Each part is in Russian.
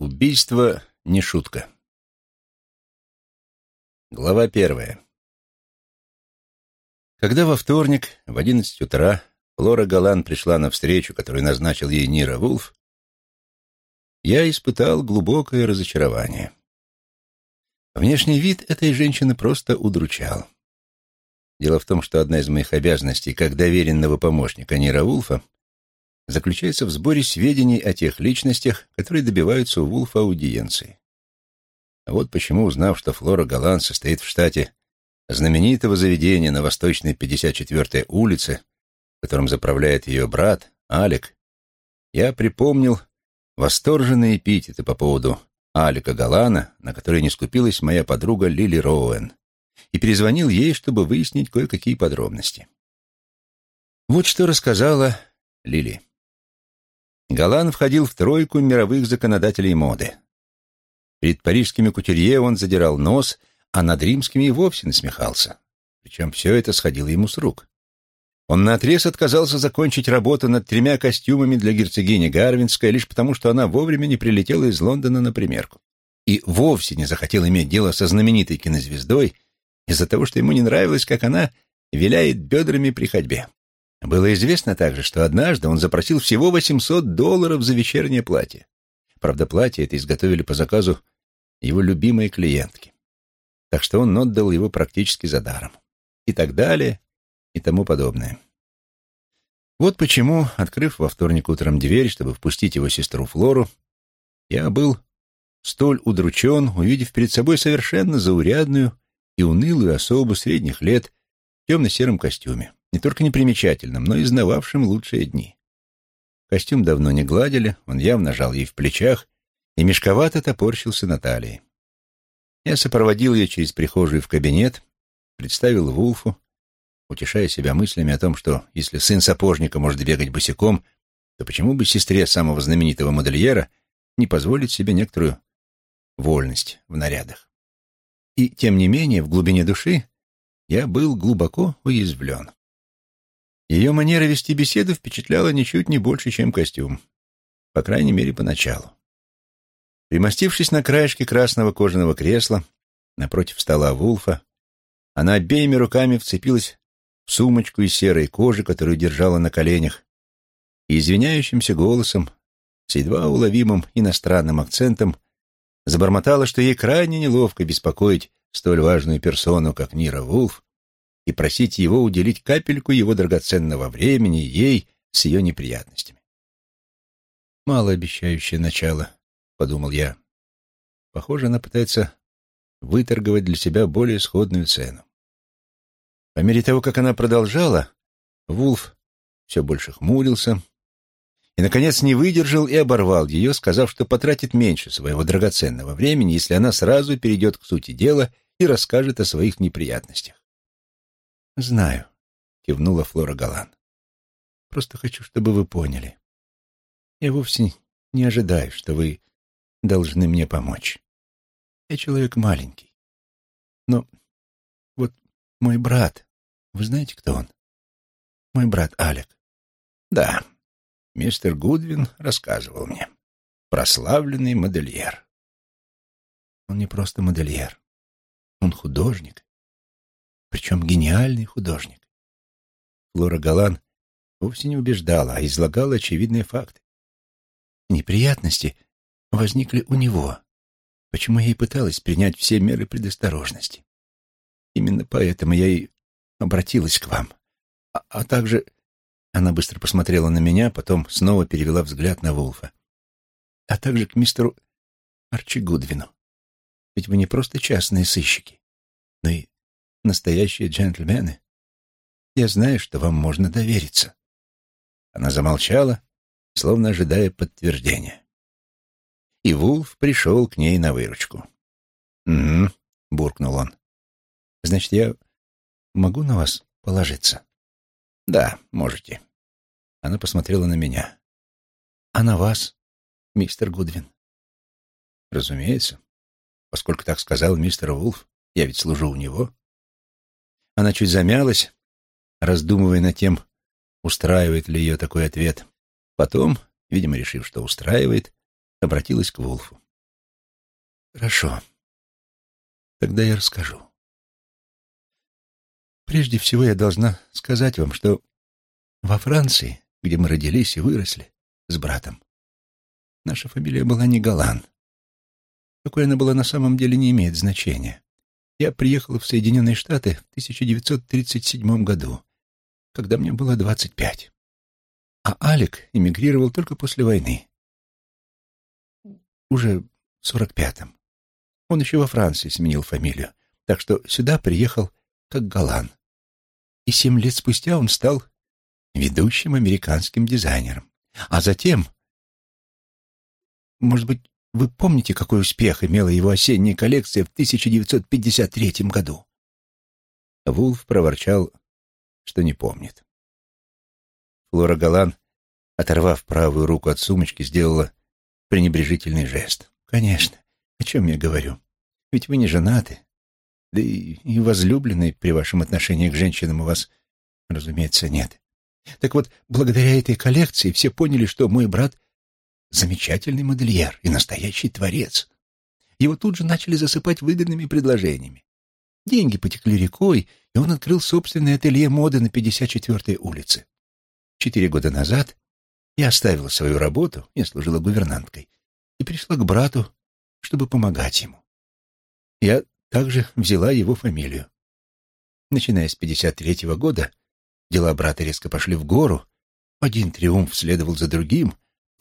Убийство не шутка. Глава первая. Когда во вторник в одиннадцать утра Флора Галан пришла на встречу, которую назначил ей Нира Вулф, я испытал глубокое разочарование. Внешний вид этой женщины просто удручал. Дело в том, что одна из моих обязанностей как доверенного помощника Нира Вулфа заключается в сборе сведений о тех личностях, которые добиваются у Вулфа аудиенции. А вот почему, узнав, что Флора Галан состоит в штате знаменитого заведения на Восточной 54-й улице, которым заправляет ее брат, Алик, я припомнил восторженные эпитеты по поводу Алика Галана, на которые не скупилась моя подруга Лили Роуэн, и перезвонил ей, чтобы выяснить кое-какие подробности. Вот что рассказала Лили. Галан входил в тройку мировых законодателей моды. Перед парижскими кутюрье он задирал нос, а над римскими и вовсе насмехался. Причем все это сходило ему с рук. Он наотрез отказался закончить работу над тремя костюмами для герцогини Гарвинской лишь потому, что она вовремя не прилетела из Лондона на примерку. И вовсе не захотел иметь дело со знаменитой кинозвездой из-за того, что ему не нравилось, как она виляет бедрами при ходьбе. Было известно также, что однажды он запросил всего 800 долларов за вечернее платье. Правда, платье это изготовили по заказу его любимой клиентки. Так что он отдал его практически за даром. И так далее, и тому подобное. Вот почему, открыв во вторник утром дверь, чтобы впустить его сестру Флору, я был столь удручен, увидев перед собой совершенно заурядную и унылую особу средних лет в темно-сером костюме не только непримечательным, но и знававшим лучшие дни. Костюм давно не гладили, он явно жал ей в плечах и мешковато топорщился на талии. Я сопроводил ее через прихожую в кабинет, представил Вулфу, утешая себя мыслями о том, что если сын сапожника может бегать босиком, то почему бы сестре самого знаменитого модельера не позволить себе некоторую вольность в нарядах? И, тем не менее, в глубине души я был глубоко уязвлен. Ее манера вести беседу впечатляла ничуть не больше, чем костюм. По крайней мере, поначалу. Примостившись на краешке красного кожаного кресла, напротив стола Вулфа, она обеими руками вцепилась в сумочку из серой кожи, которую держала на коленях, и извиняющимся голосом, с едва уловимым иностранным акцентом, забормотала, что ей крайне неловко беспокоить столь важную персону, как Нира Вулф, и просить его уделить капельку его драгоценного времени ей с ее неприятностями. «Малообещающее начало», — подумал я. Похоже, она пытается выторговать для себя более сходную цену. По мере того, как она продолжала, Вулф все больше хмурился и, наконец, не выдержал и оборвал ее, сказав, что потратит меньше своего драгоценного времени, если она сразу перейдет к сути дела и расскажет о своих неприятностях. «Знаю», — кивнула Флора Галан. «Просто хочу, чтобы вы поняли. Я вовсе не ожидаю, что вы должны мне помочь. Я человек маленький. Но вот мой брат, вы знаете, кто он? Мой брат Алек. Да, мистер Гудвин рассказывал мне. Прославленный модельер. Он не просто модельер. Он художник причем гениальный художник. Флора Галан вовсе не убеждала, а излагала очевидные факты. Неприятности возникли у него, почему я и пыталась принять все меры предосторожности. Именно поэтому я и обратилась к вам. А, а также она быстро посмотрела на меня, потом снова перевела взгляд на Вулфа. А также к мистеру Арчи Гудвину. Ведь вы не просто частные сыщики, но и настоящие джентльмены. Я знаю, что вам можно довериться». Она замолчала, словно ожидая подтверждения. И Вулф пришел к ней на выручку. «Угу», — буркнул он. «Значит, я могу на вас положиться?» «Да, можете». Она посмотрела на меня. «А на вас, мистер Гудвин?» «Разумеется. Поскольку так сказал мистер Вулф, я ведь служу у него. Она чуть замялась, раздумывая над тем, устраивает ли ее такой ответ. Потом, видимо, решив, что устраивает, обратилась к Вулфу. Хорошо. Тогда я расскажу. Прежде всего я должна сказать вам, что во Франции, где мы родились и выросли с братом, наша фамилия была не Галан. Какой она была на самом деле не имеет значения. Я приехала в Соединенные Штаты в 1937 году, когда мне было 25. А Алик эмигрировал только после войны. Уже в 45-м. Он еще во Франции сменил фамилию, так что сюда приехал как Галан. И семь лет спустя он стал ведущим американским дизайнером. А затем... Может быть, вы помните, какой успех имела его осенняя коллекция в 1953 году? Вулф проворчал, что не помнит. Флора Галан, оторвав правую руку от сумочки, сделала пренебрежительный жест. «Конечно. О чем я говорю? Ведь вы не женаты. Да и, и возлюбленной при вашем отношении к женщинам у вас, разумеется, нет. Так вот, благодаря этой коллекции все поняли, что мой брат — замечательный модельер и настоящий творец. Его тут же начали засыпать выгодными предложениями. Деньги потекли рекой, и он открыл собственное ателье моды на 54-й улице. Четыре года назад я оставила свою работу, я служила гувернанткой, и пришла к брату, чтобы помогать ему. Я также взяла его фамилию. Начиная с 53-го года, дела брата резко пошли в гору, один триумф следовал за другим.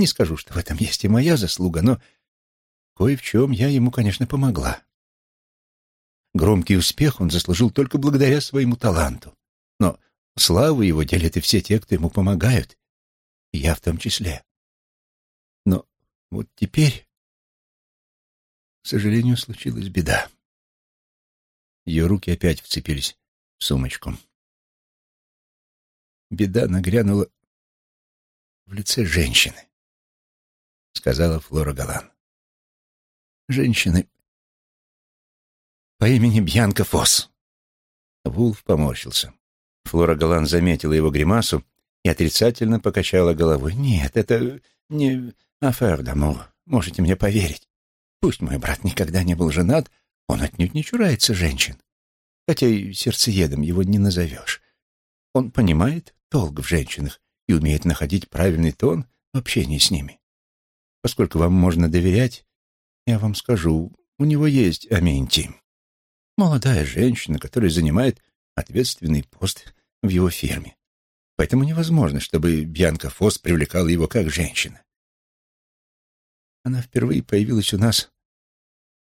Не скажу, что в этом есть и моя заслуга, но кое в чем я ему, конечно, помогла. Громкий успех он заслужил только благодаря своему таланту. Но славу его делят и все те, кто ему помогают, я в том числе. Но вот теперь, к сожалению, случилась беда. Ее руки опять вцепились в сумочку. Беда нагрянула в лице женщины, сказала Флора Галан. Женщины по имени Бьянка Фосс. Вулф поморщился. Флора Галан заметила его гримасу и отрицательно покачала головой. «Нет, это не афер дамур, можете мне поверить. Пусть мой брат никогда не был женат, он отнюдь не чурается женщин. Хотя и сердцеедом его не назовешь. Он понимает толк в женщинах и умеет находить правильный тон в общении с ними. Поскольку вам можно доверять, я вам скажу, у него есть Аменти. Молодая женщина, которая занимает ответственный пост в его фирме. Поэтому невозможно, чтобы Бьянка Фос привлекала его как женщина. Она впервые появилась у нас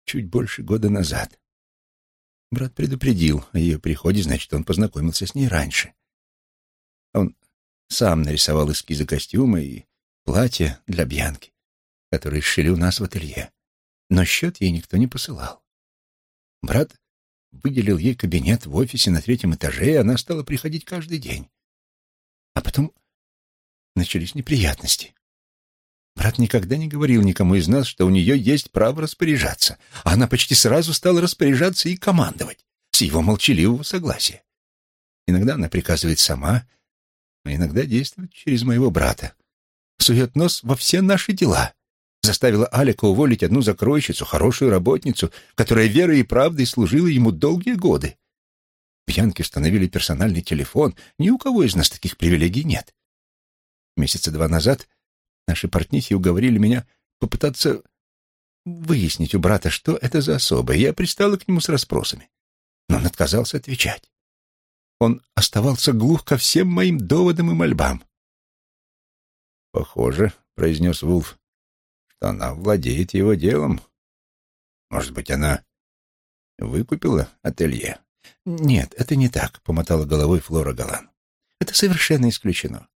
чуть больше года назад. Брат предупредил о ее приходе, значит, он познакомился с ней раньше. Он сам нарисовал эскизы костюма и платья для Бьянки, которые сшили у нас в ателье. Но счет ей никто не посылал. Брат выделил ей кабинет в офисе на третьем этаже, и она стала приходить каждый день. А потом начались неприятности. Брат никогда не говорил никому из нас, что у нее есть право распоряжаться, а она почти сразу стала распоряжаться и командовать, с его молчаливого согласия. Иногда она приказывает сама, а иногда действует через моего брата. Сует нос во все наши дела. Заставила Алика уволить одну закройщицу, хорошую работницу, которая верой и правдой служила ему долгие годы. В Янке установили персональный телефон. Ни у кого из нас таких привилегий нет. Месяца два назад наши портнихи уговорили меня попытаться выяснить у брата, что это за особа, и я пристала к нему с расспросами. Но он отказался отвечать. Он оставался глух ко всем моим доводам и мольбам. «Похоже», — произнес Вулф, — «что она владеет его делом. Может быть, она выкупила ателье?» «Нет, это не так», — помотала головой Флора Галан. «Это совершенно исключено.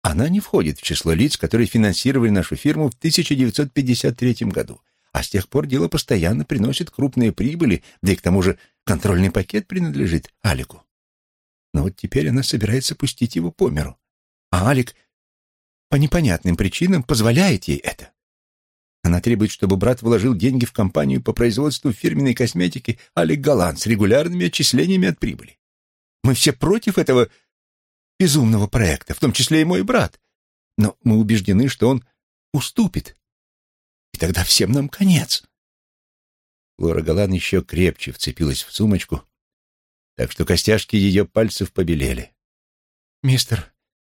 Она не входит в число лиц, которые финансировали нашу фирму в 1953 году, а с тех пор дело постоянно приносит крупные прибыли, да и к тому же контрольный пакет принадлежит Алику. Но вот теперь она собирается пустить его по миру, а Алик по непонятным причинам позволяет ей это. Она требует, чтобы брат вложил деньги в компанию по производству фирменной косметики Алик Галан с регулярными отчислениями от прибыли. Мы все против этого безумного проекта, в том числе и мой брат. Но мы убеждены, что он уступит. И тогда всем нам конец. Лора Галан еще крепче вцепилась в сумочку, так что костяшки ее пальцев побелели. «Мистер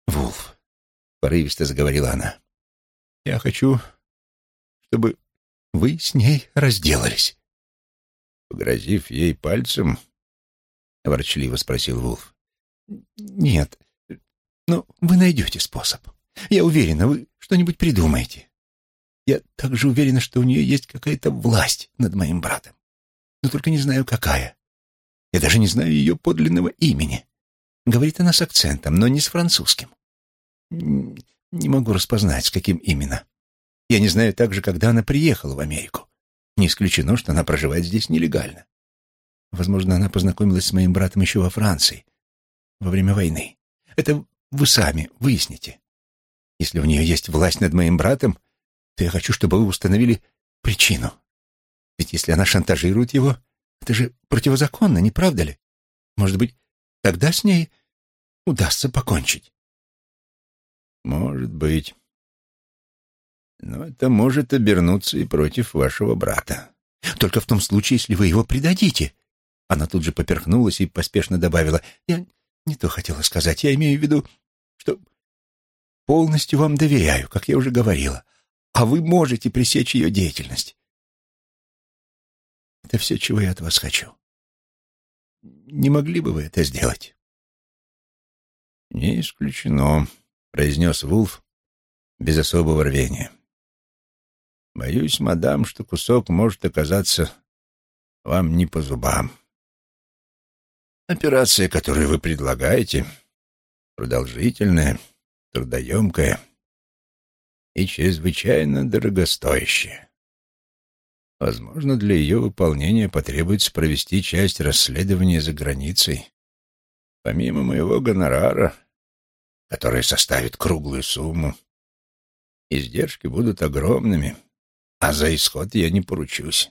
Вулф», — порывисто заговорила она, — «я хочу, чтобы вы с ней разделались». Погрозив ей пальцем, — ворчливо спросил Вулф. «Нет, но вы найдете способ. Я уверена, вы что-нибудь придумаете. Я также уверена, что у нее есть какая-то власть над моим братом. Но только не знаю, какая. Я даже не знаю ее подлинного имени. Говорит она с акцентом, но не с французским. Не могу распознать, с каким именно. Я не знаю также, когда она приехала в Америку. Не исключено, что она проживает здесь нелегально. Возможно, она познакомилась с моим братом еще во Франции, во время войны. Это вы сами выясните. Если у нее есть власть над моим братом, то я хочу, чтобы вы установили причину. Ведь если она шантажирует его, это же противозаконно, не правда ли? Может быть, тогда с ней удастся покончить? Может быть. Но это может обернуться и против вашего брата. Только в том случае, если вы его предадите. Она тут же поперхнулась и поспешно добавила. Я не то хотела сказать. Я имею в виду, что полностью вам доверяю, как я уже говорила а вы можете пресечь ее деятельность. Это все, чего я от вас хочу. Не могли бы вы это сделать? Не исключено, произнес Вулф без особого рвения. Боюсь, мадам, что кусок может оказаться вам не по зубам. Операция, которую вы предлагаете, продолжительная, трудоемкая — и чрезвычайно дорогостоящее. Возможно, для ее выполнения потребуется провести часть расследования за границей. Помимо моего гонорара, который составит круглую сумму, издержки будут огромными, а за исход я не поручусь.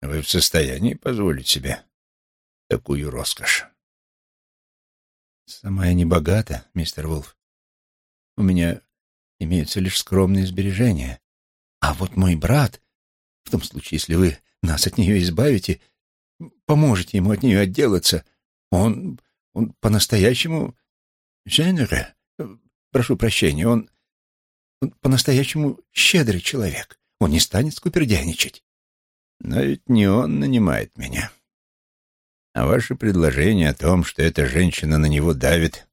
Вы в состоянии позволить себе такую роскошь? Сама я не богата, мистер Вулф. У меня имеются лишь скромные сбережения. А вот мой брат, в том случае, если вы нас от нее избавите, поможете ему от нее отделаться, он, он по-настоящему... Женере, прошу прощения, он, по-настоящему щедрый человек. Он не станет скупердяничать. Но ведь не он нанимает меня. А ваше предложение о том, что эта женщина на него давит,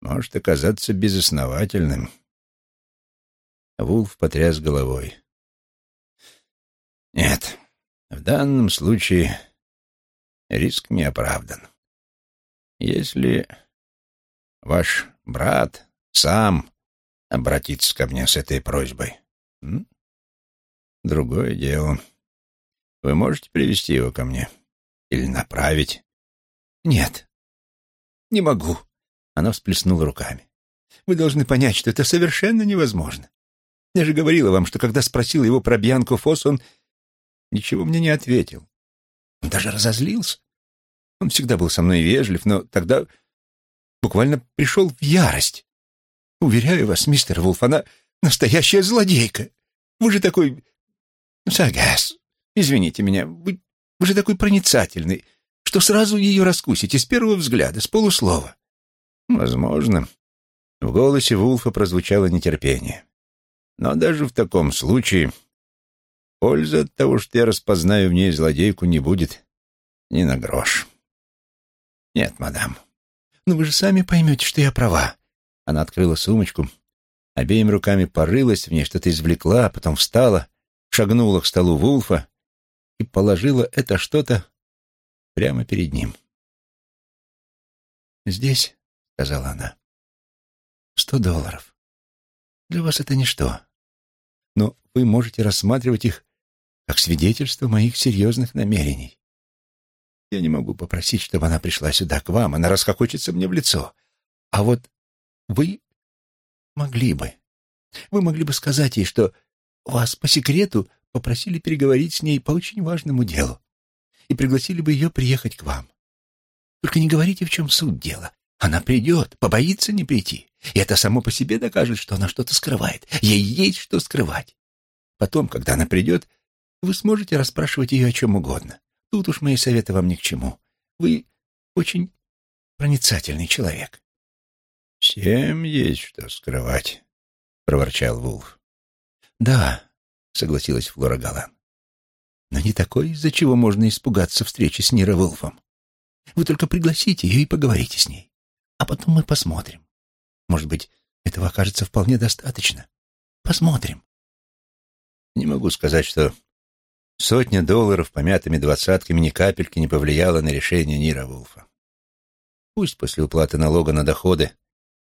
может оказаться безосновательным. Вулф потряс головой. «Нет, в данном случае риск не оправдан. Если ваш брат сам обратится ко мне с этой просьбой, другое дело. Вы можете привести его ко мне или направить?» «Нет, не могу», — она всплеснула руками. «Вы должны понять, что это совершенно невозможно. Я же говорила вам, что когда спросила его про Бьянку Фос, он ничего мне не ответил. Он даже разозлился. Он всегда был со мной вежлив, но тогда буквально пришел в ярость. Уверяю вас, мистер Вулф, она настоящая злодейка. Вы же такой... Сагас, извините меня, вы, вы же такой проницательный, что сразу ее раскусите с первого взгляда, с полуслова. Возможно. В голосе Вулфа прозвучало нетерпение. Но даже в таком случае пользы от того, что я распознаю в ней злодейку, не будет ни на грош. Нет, мадам. Но вы же сами поймете, что я права. Она открыла сумочку, обеими руками порылась в ней, что-то извлекла, а потом встала, шагнула к столу Вулфа и положила это что-то прямо перед ним. «Здесь», — сказала она, — «сто долларов. Для вас это ничто но вы можете рассматривать их как свидетельство моих серьезных намерений. Я не могу попросить, чтобы она пришла сюда к вам, она расхохочется мне в лицо. А вот вы могли бы. Вы могли бы сказать ей, что вас по секрету попросили переговорить с ней по очень важному делу и пригласили бы ее приехать к вам. Только не говорите, в чем суть дела. Она придет, побоится не прийти. И это само по себе докажет, что она что-то скрывает. Ей есть что скрывать. Потом, когда она придет, Вы сможете расспрашивать ее о чем угодно. Тут уж мои советы вам ни к чему. Вы очень проницательный человек. «Всем есть что скрывать», — проворчал Вулф. «Да», — согласилась Флора Галан. «Но не такой, из-за чего можно испугаться встречи с Нира Вулфом. Вы только пригласите ее и поговорите с ней. А потом мы посмотрим. Может быть, этого окажется вполне достаточно. Посмотрим». Не могу сказать, что сотня долларов помятыми двадцатками ни капельки не повлияла на решение Нира Вулфа. Пусть после уплаты налога на доходы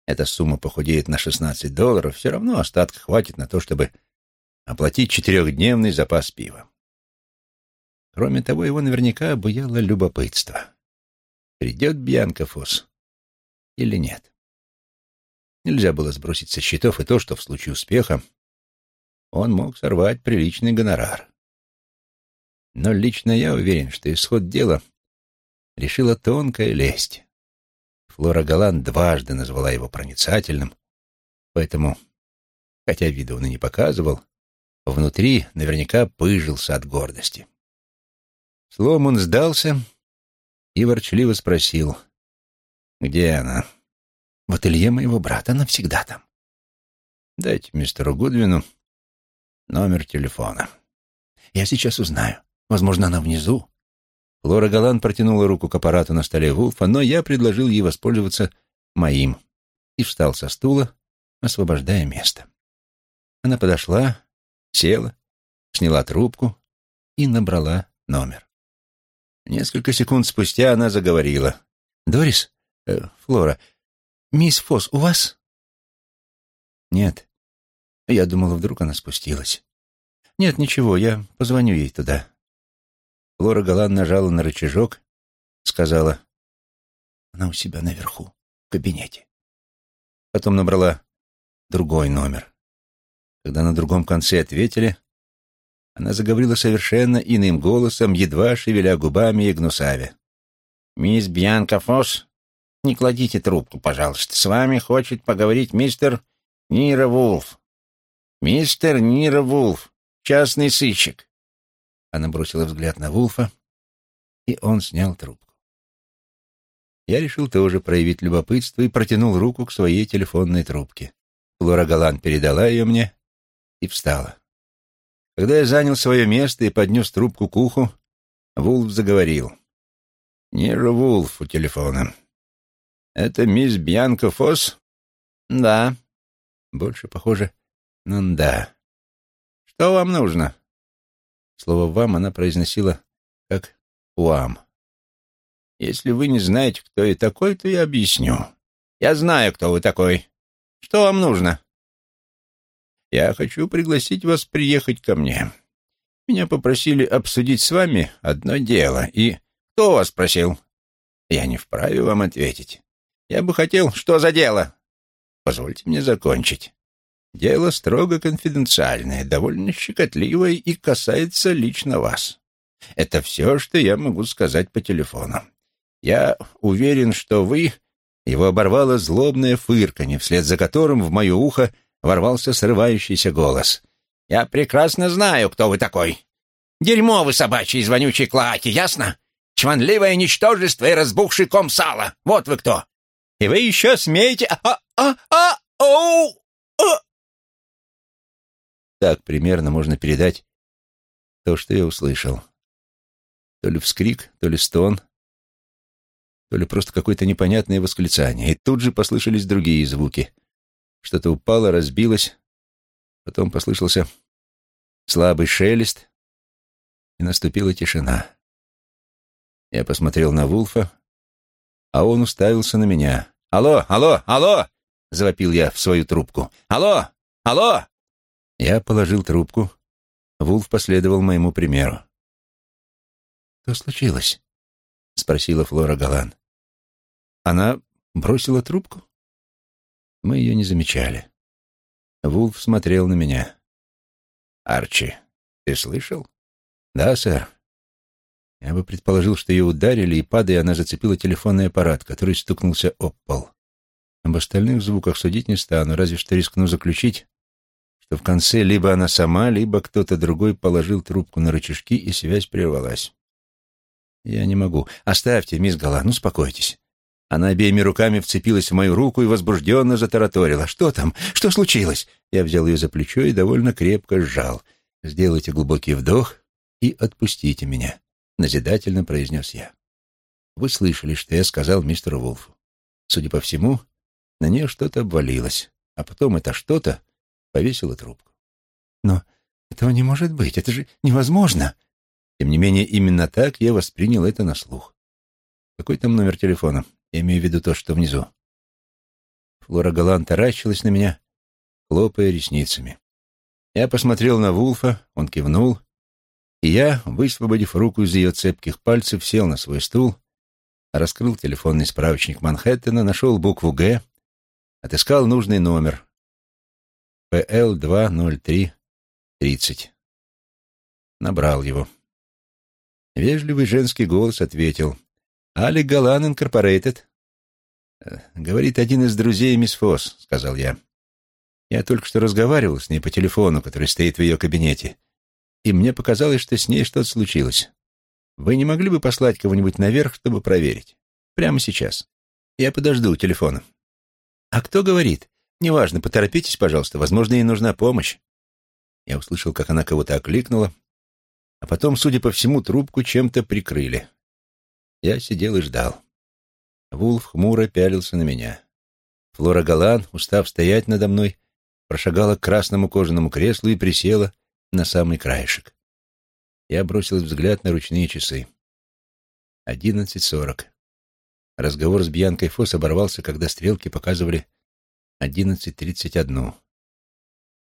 эта сумма похудеет на 16 долларов, все равно остатка хватит на то, чтобы оплатить четырехдневный запас пива. Кроме того, его наверняка обуяло любопытство. Придет Бьянка Фос или нет? Нельзя было сбросить со счетов и то, что в случае успеха он мог сорвать приличный гонорар. Но лично я уверен, что исход дела решила тонкая лесть. Флора Галан дважды назвала его проницательным, поэтому, хотя вида он и не показывал, внутри наверняка пыжился от гордости. Словом, он сдался и ворчливо спросил, где она. В ателье моего брата, она всегда там. Дайте мистеру Гудвину номер телефона. Я сейчас узнаю. Возможно, она внизу. Лора Галан протянула руку к аппарату на столе Вулфа, но я предложил ей воспользоваться моим и встал со стула, освобождая место. Она подошла, села, сняла трубку и набрала номер. Несколько секунд спустя она заговорила. «Дорис? Э, Флора, мисс Фосс у вас?» «Нет». Я думала, вдруг она спустилась. «Нет, ничего, я позвоню ей туда». Лора Галан нажала на рычажок, сказала, «Она у себя наверху, в кабинете». Потом набрала другой номер. Когда на другом конце ответили, она заговорила совершенно иным голосом, едва шевеля губами и гнусавя. «Мисс Бьянка Фосс, не кладите трубку, пожалуйста. С вами хочет поговорить мистер Нира Вулф. Мистер Нира Вулф, частный сыщик. Она бросила взгляд на Вулфа, и он снял трубку. Я решил тоже проявить любопытство и протянул руку к своей телефонной трубке. Флора Галан передала ее мне и встала. Когда я занял свое место и поднес трубку к уху, Вулф заговорил. «Нира Вулф у телефона. Это мисс Бьянка Фосс?» «Да». Больше похоже на «да». «Что вам нужно?» Слово «вам» она произносила как «уам». «Если вы не знаете, кто я такой, то я объясню. Я знаю, кто вы такой. Что вам нужно?» «Я хочу пригласить вас приехать ко мне. Меня попросили обсудить с вами одно дело, и... Кто вас просил?» «Я не вправе вам ответить. Я бы хотел... Что за дело?» «Позвольте мне закончить. Дело строго конфиденциальное, довольно щекотливое и касается лично вас. Это все, что я могу сказать по телефону. Я уверен, что вы...» Его оборвало злобное фырканье, вслед за которым в мое ухо ворвался срывающийся голос. «Я прекрасно знаю, кто вы такой. Дерьмо вы собачьи из вонючей клаки, ясно? Чванливое ничтожество и разбухший ком сала. Вот вы кто. И вы еще смеете... А-а-а-оу!» Так примерно можно передать то, что я услышал. То ли вскрик, то ли стон, то ли просто какое-то непонятное восклицание. И тут же послышались другие звуки. Что-то упало, разбилось. Потом послышался слабый шелест, и наступила тишина. Я посмотрел на Вулфа, а он уставился на меня. «Алло, алло, алло!» — завопил я в свою трубку. «Алло, алло!» Я положил трубку. Вулф последовал моему примеру. «Что случилось?» — спросила Флора Галан. Она бросила трубку? Мы ее не замечали. Вулф смотрел на меня. «Арчи, ты слышал?» «Да, сэр». Я бы предположил, что ее ударили, и, падая, она зацепила телефонный аппарат, который стукнулся об пол. Об остальных звуках судить не стану, разве что рискну заключить, что в конце либо она сама, либо кто-то другой положил трубку на рычажки, и связь прервалась. «Я не могу. Оставьте, мисс Галан, успокойтесь». Она обеими руками вцепилась в мою руку и возбужденно затараторила. «Что там? Что случилось?» Я взял ее за плечо и довольно крепко сжал. «Сделайте глубокий вдох и отпустите меня», — назидательно произнес я. «Вы слышали, что я сказал мистеру Вулфу. Судя по всему, на нее что-то обвалилось, а потом это что-то повесило трубку. Но этого не может быть, это же невозможно. Тем не менее, именно так я воспринял это на слух. Какой там номер телефона? Я имею в виду то, что внизу. Флора Галан таращилась на меня, хлопая ресницами. Я посмотрел на Вулфа, он кивнул, и я, высвободив руку из ее цепких пальцев, сел на свой стул, раскрыл телефонный справочник Манхэттена, нашел букву «Г», отыскал нужный номер. ПЛ-203-30. Набрал его. Вежливый женский голос ответил. «Али Галан Инкорпорейтед». «Э, «Говорит один из друзей мисс Фосс», — сказал я. «Я только что разговаривал с ней по телефону, который стоит в ее кабинете, и мне показалось, что с ней что-то случилось. Вы не могли бы послать кого-нибудь наверх, чтобы проверить? Прямо сейчас. Я подожду у телефона». «А кто говорит?» «Неважно, поторопитесь, пожалуйста, возможно, ей нужна помощь». Я услышал, как она кого-то окликнула, а потом, судя по всему, трубку чем-то прикрыли. Я сидел и ждал. Вулф хмуро пялился на меня. Флора Галан, устав стоять надо мной, прошагала к красному кожаному креслу и присела на самый краешек. Я бросил взгляд на ручные часы. Одиннадцать сорок. Разговор с Бьянкой Фос оборвался, когда стрелки показывали одиннадцать тридцать одну.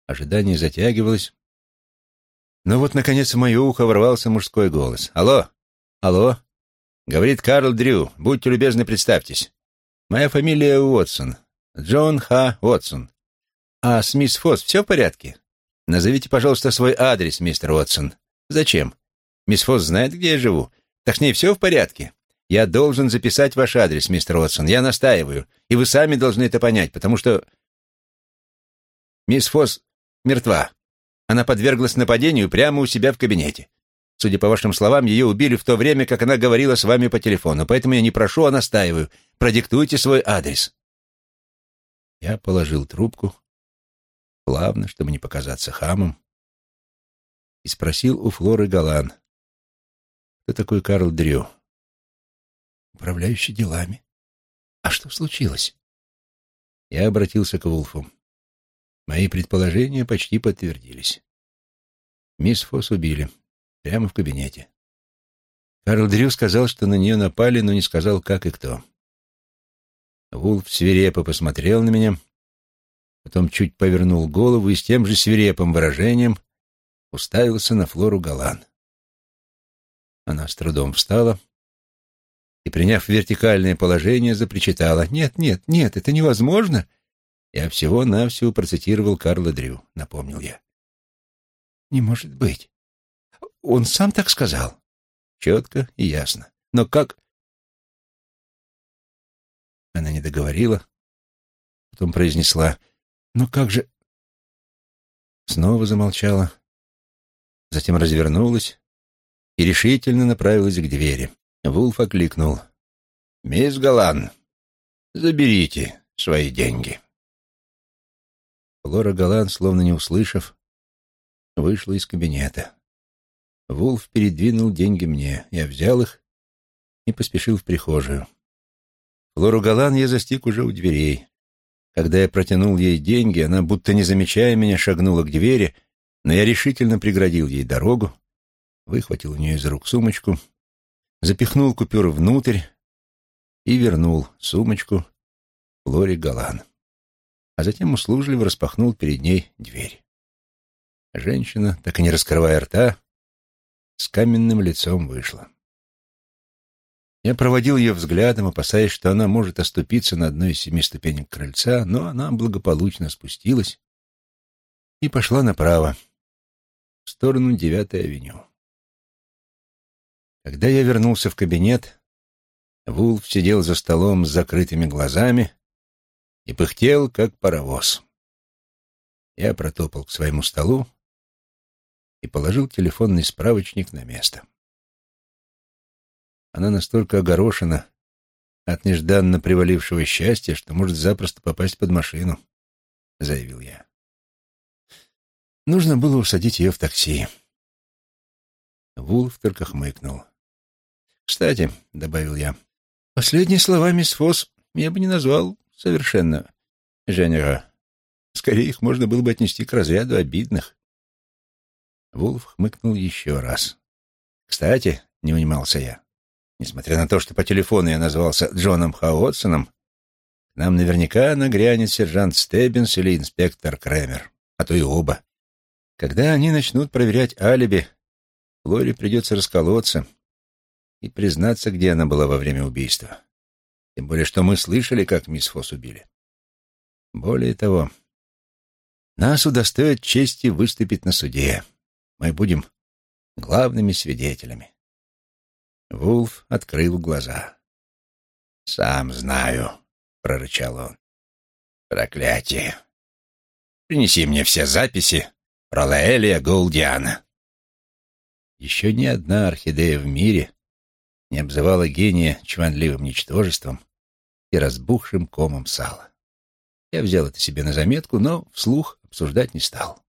Ожидание затягивалось. Но вот, наконец, в мое ухо ворвался мужской голос. «Алло! Алло! Говорит Карл Дрю. Будьте любезны, представьтесь. Моя фамилия Уотсон. Джон Х. Уотсон. А с мисс Фосс все в порядке? Назовите, пожалуйста, свой адрес, мистер Уотсон. Зачем? Мисс Фосс знает, где я живу. Так с ней все в порядке? Я должен записать ваш адрес, мистер Уотсон. Я настаиваю. И вы сами должны это понять, потому что... Мисс Фосс мертва. Она подверглась нападению прямо у себя в кабинете. Судя по вашим словам, ее убили в то время, как она говорила с вами по телефону. Поэтому я не прошу, а настаиваю. Продиктуйте свой адрес. Я положил трубку, плавно, чтобы не показаться хамом, и спросил у Флоры Галан, кто такой Карл Дрю управляющий делами. А что случилось? Я обратился к Вулфу. Мои предположения почти подтвердились. Мисс Фосс убили. Прямо в кабинете. Карл Дрю сказал, что на нее напали, но не сказал, как и кто. Вулф свирепо посмотрел на меня, потом чуть повернул голову и с тем же свирепым выражением уставился на Флору Галан. Она с трудом встала, приняв вертикальное положение, запричитала. «Нет, нет, нет, это невозможно!» Я всего-навсего процитировал Карла Дрю, напомнил я. «Не может быть. Он сам так сказал?» Четко и ясно. «Но как...» Она не договорила, потом произнесла. «Но как же...» Снова замолчала, затем развернулась и решительно направилась к двери. Вулф окликнул. «Мисс Галан, заберите свои деньги». Флора Галан, словно не услышав, вышла из кабинета. Вулф передвинул деньги мне. Я взял их и поспешил в прихожую. Флору Галан я застиг уже у дверей. Когда я протянул ей деньги, она, будто не замечая меня, шагнула к двери, но я решительно преградил ей дорогу, выхватил у нее из рук сумочку запихнул купюру внутрь и вернул сумочку Флоре Галан. А затем услужливо распахнул перед ней дверь. Женщина, так и не раскрывая рта, с каменным лицом вышла. Я проводил ее взглядом, опасаясь, что она может оступиться на одной из семи ступенек крыльца, но она благополучно спустилась и пошла направо, в сторону Девятой авеню. Когда я вернулся в кабинет, Вулф сидел за столом с закрытыми глазами и пыхтел, как паровоз. Я протопал к своему столу и положил телефонный справочник на место. Она настолько огорошена от нежданно привалившего счастья, что может запросто попасть под машину, — заявил я. Нужно было усадить ее в такси. Вулф только хмыкнул. «Кстати», — добавил я, — «последние слова мисс Фосс я бы не назвал совершенно Женера. Скорее, их можно было бы отнести к разряду обидных». Вулф хмыкнул еще раз. «Кстати», — не унимался я, — «несмотря на то, что по телефону я назвался Джоном Хауотсоном, к нам наверняка нагрянет сержант Стеббинс или инспектор Кремер, а то и оба. Когда они начнут проверять алиби, Лоре придется расколоться и признаться, где она была во время убийства. Тем более, что мы слышали, как мисс Фосс убили. Более того, нас удостоит чести выступить на суде. Мы будем главными свидетелями. Вулф открыл глаза. «Сам знаю», — прорычал он. «Проклятие! Принеси мне все записи про Лаэлия Голдиана». Еще ни одна орхидея в мире не обзывала гения чванливым ничтожеством и разбухшим комом сала. Я взял это себе на заметку, но вслух обсуждать не стал.